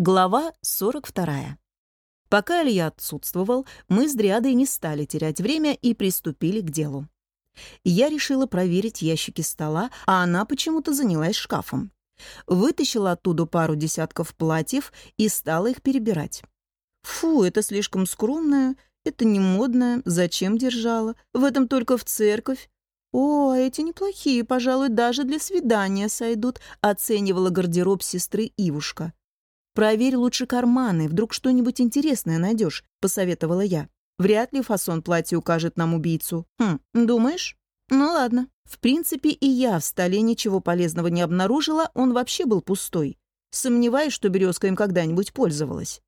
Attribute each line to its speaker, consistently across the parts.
Speaker 1: Глава 42. Пока Илья отсутствовал, мы с Дриадой не стали терять время и приступили к делу. Я решила проверить ящики стола, а она почему-то занялась шкафом. Вытащила оттуда пару десятков платьев и стала их перебирать. Фу, это слишком скромное, это не модное, зачем держала? В этом только в церковь. О, а эти неплохие, пожалуй, даже для свидания сойдут, оценивала гардероб сестры Ивушка. «Проверь лучше карманы, вдруг что-нибудь интересное найдешь», — посоветовала я. «Вряд ли фасон платья укажет нам убийцу». «Хм, думаешь?» «Ну ладно». В принципе, и я в столе ничего полезного не обнаружила, он вообще был пустой. Сомневаюсь, что березка им когда-нибудь пользовалась.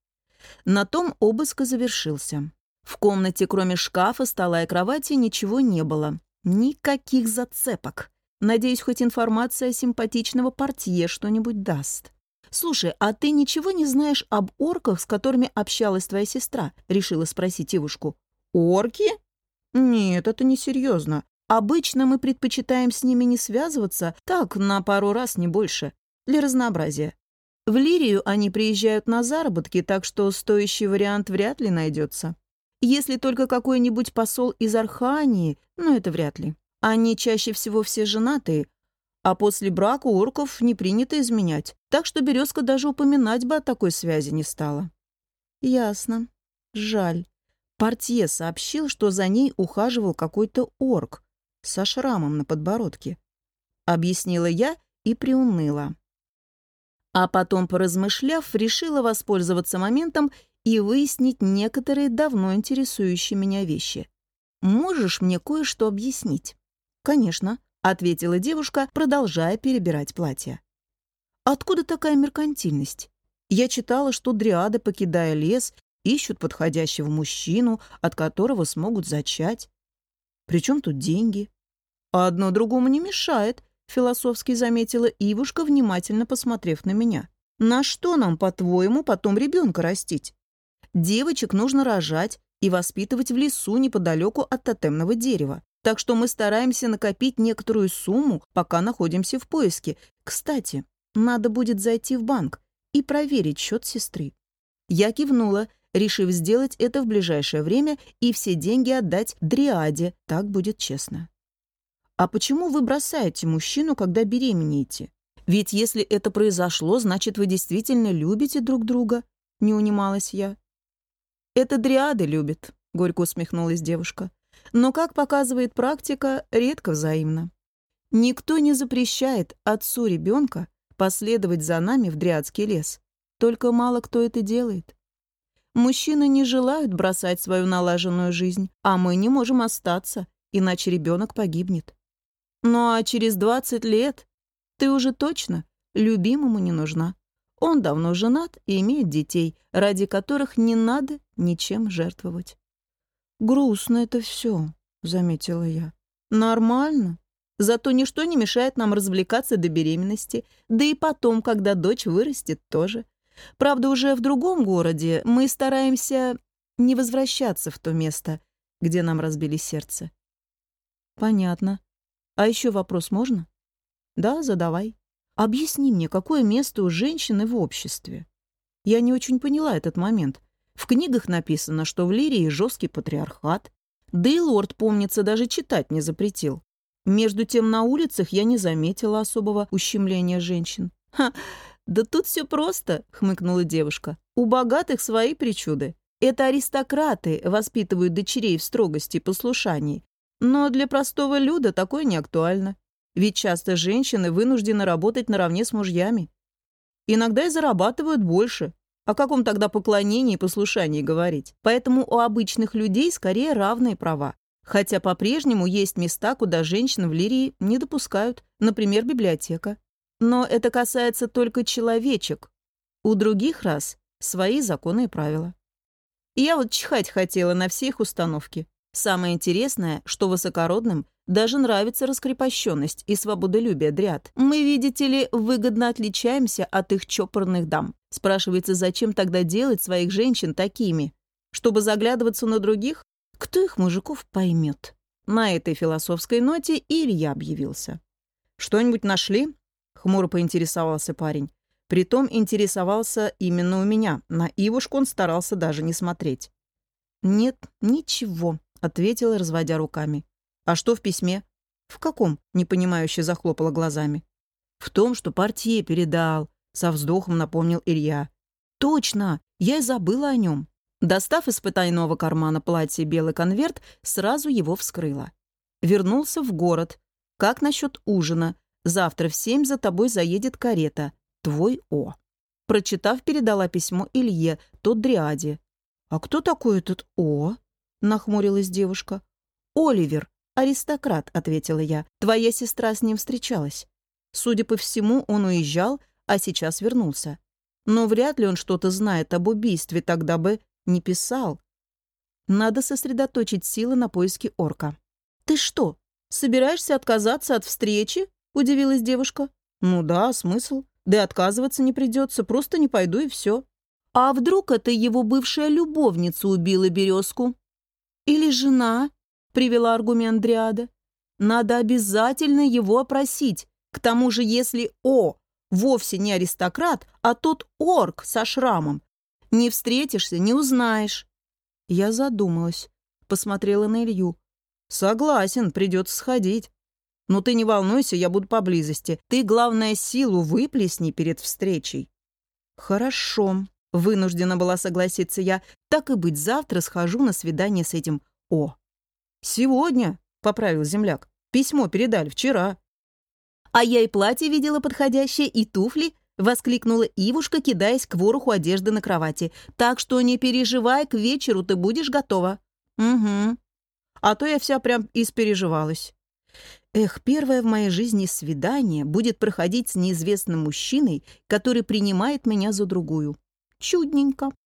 Speaker 1: На том обыск завершился. В комнате, кроме шкафа, стола и кровати, ничего не было. Никаких зацепок. Надеюсь, хоть информация симпатичного портье что-нибудь даст. «Слушай, а ты ничего не знаешь об орках, с которыми общалась твоя сестра?» — решила спросить девушку. «Орки? Нет, это несерьезно. Обычно мы предпочитаем с ними не связываться, так, на пару раз, не больше, для разнообразия. В Лирию они приезжают на заработки, так что стоящий вариант вряд ли найдется. Если только какой-нибудь посол из Архании, но это вряд ли. Они чаще всего все женатые, а после брака орков не принято изменять, так что Березка даже упоминать бы о такой связи не стала. Ясно. Жаль. Портье сообщил, что за ней ухаживал какой-то орк со шрамом на подбородке. Объяснила я и приуныла. А потом, поразмышляв, решила воспользоваться моментом и выяснить некоторые давно интересующие меня вещи. «Можешь мне кое-что объяснить?» «Конечно», — ответила девушка, продолжая перебирать платье. «Откуда такая меркантильность? Я читала, что дриады, покидая лес, ищут подходящего мужчину, от которого смогут зачать. Причем тут деньги? Одно другому не мешает», — философски заметила Ивушка, внимательно посмотрев на меня. «На что нам, по-твоему, потом ребенка растить? Девочек нужно рожать и воспитывать в лесу неподалеку от тотемного дерева. Так что мы стараемся накопить некоторую сумму, пока находимся в поиске. Кстати, надо будет зайти в банк и проверить счет сестры. Я кивнула, решив сделать это в ближайшее время и все деньги отдать Дриаде, так будет честно. «А почему вы бросаете мужчину, когда беременеете? Ведь если это произошло, значит, вы действительно любите друг друга», — не унималась я. «Это дриады любят», — горько усмехнулась девушка но, как показывает практика, редко взаимно. Никто не запрещает отцу ребенка последовать за нами в Дриадский лес, только мало кто это делает. Мужчины не желают бросать свою налаженную жизнь, а мы не можем остаться, иначе ребенок погибнет. Ну а через 20 лет ты уже точно любимому не нужна. Он давно женат и имеет детей, ради которых не надо ничем жертвовать. «Грустно это все», — заметила я. «Нормально. Зато ничто не мешает нам развлекаться до беременности, да и потом, когда дочь вырастет, тоже. Правда, уже в другом городе мы стараемся не возвращаться в то место, где нам разбили сердце». «Понятно. А еще вопрос можно?» «Да, задавай. Объясни мне, какое место у женщины в обществе?» Я не очень поняла этот момент. В книгах написано, что в Лирии жесткий патриархат, да и лорд, помнится, даже читать не запретил. Между тем на улицах я не заметила особого ущемления женщин. «Ха, да тут все просто», — хмыкнула девушка. «У богатых свои причуды. Это аристократы воспитывают дочерей в строгости и послушании. Но для простого люда такое не актуально. Ведь часто женщины вынуждены работать наравне с мужьями. Иногда и зарабатывают больше, о каком тогда поклонении и послушании говорить? Поэтому у обычных людей скорее равные права. Хотя по-прежнему есть места, куда женщин в Лирии не допускают, например, библиотека. Но это касается только человечек. У других рас свои законы и правила. И я вот чихать хотела на все их установки. Самое интересное, что высокородным даже нравится раскрепощенность и свободолюбие дряд. Мы, видите ли, выгодно отличаемся от их чопорных дам. Спрашивается, зачем тогда делать своих женщин такими? Чтобы заглядываться на других? Кто их мужиков поймет? На этой философской ноте Илья объявился. «Что-нибудь нашли?» — хмуро поинтересовался парень. Притом интересовался именно у меня. На Ивушку он старался даже не смотреть. «Нет, ничего», — ответила, разводя руками. «А что в письме?» «В каком?» — непонимающе захлопала глазами. «В том, что партия передал», — со вздохом напомнил Илья. «Точно! Я и забыла о нем». Достав из потайного кармана платье белый конверт, сразу его вскрыла. Вернулся в город. Как насчет ужина? Завтра в семь за тобой заедет карета. Твой О. Прочитав, передала письмо Илье, тот Дриаде. «А кто такой этот О?» — нахмурилась девушка. «Оливер, аристократ», — ответила я. «Твоя сестра с ним встречалась. Судя по всему, он уезжал, а сейчас вернулся. Но вряд ли он что-то знает об убийстве, тогда бы не писал. Надо сосредоточить силы на поиске орка. «Ты что, собираешься отказаться от встречи?» — удивилась девушка. «Ну да, смысл. Да и отказываться не придется, просто не пойду и все. А вдруг это его бывшая любовница убила березку? Или жена?» — привела аргумент Дриада. «Надо обязательно его опросить. К тому же, если О вовсе не аристократ, а тот орк со шрамом, не встретишься, не узнаешь». Я задумалась, посмотрела на Илью. «Согласен, придется сходить. Но ты не волнуйся, я буду поблизости. Ты, главное, силу выплесни перед встречей». «Хорошо», — вынуждена была согласиться я. «Так и быть, завтра схожу на свидание с этим О». «Сегодня», — поправил земляк. «Письмо передали вчера». «А я и платье видела подходящее, и туфли, — воскликнула Ивушка, кидаясь к вороху одежды на кровати. «Так что не переживай, к вечеру ты будешь готова». «Угу. А то я вся прям испереживалась». Эх, первое в моей жизни свидание будет проходить с неизвестным мужчиной, который принимает меня за другую. Чудненько.